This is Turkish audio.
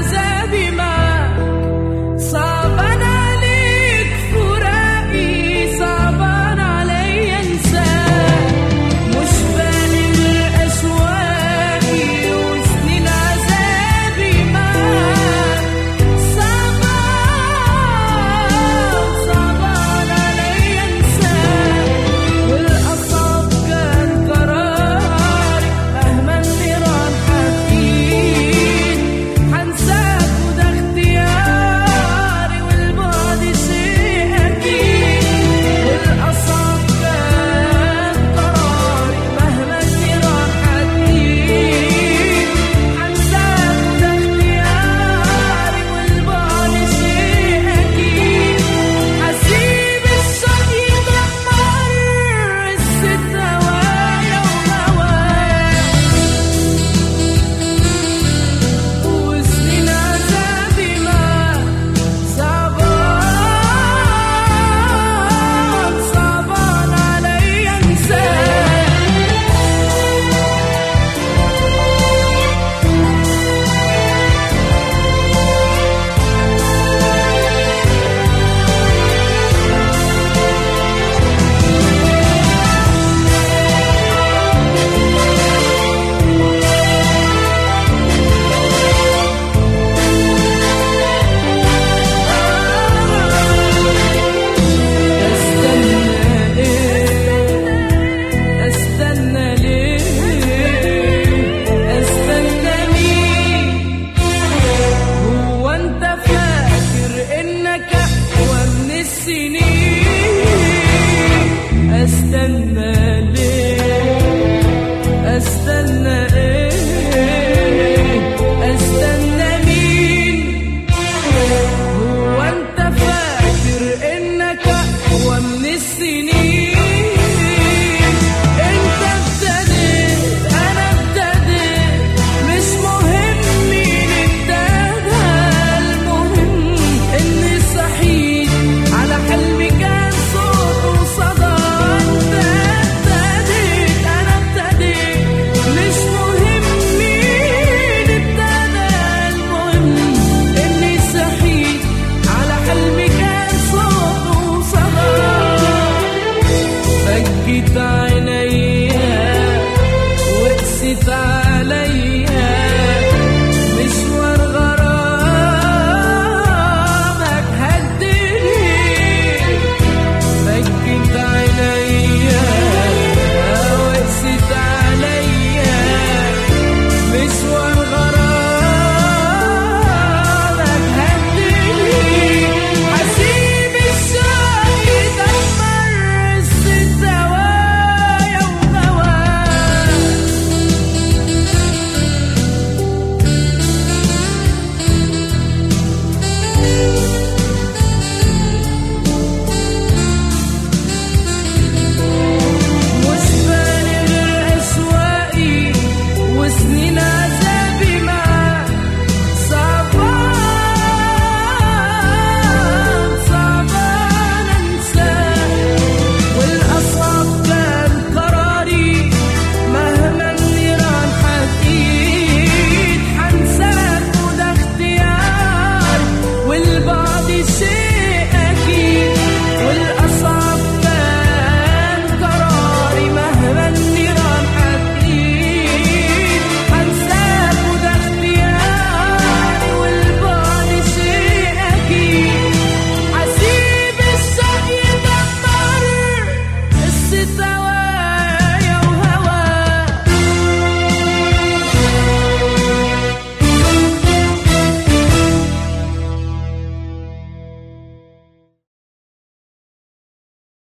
desert. estenmez